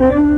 Mm-hmm.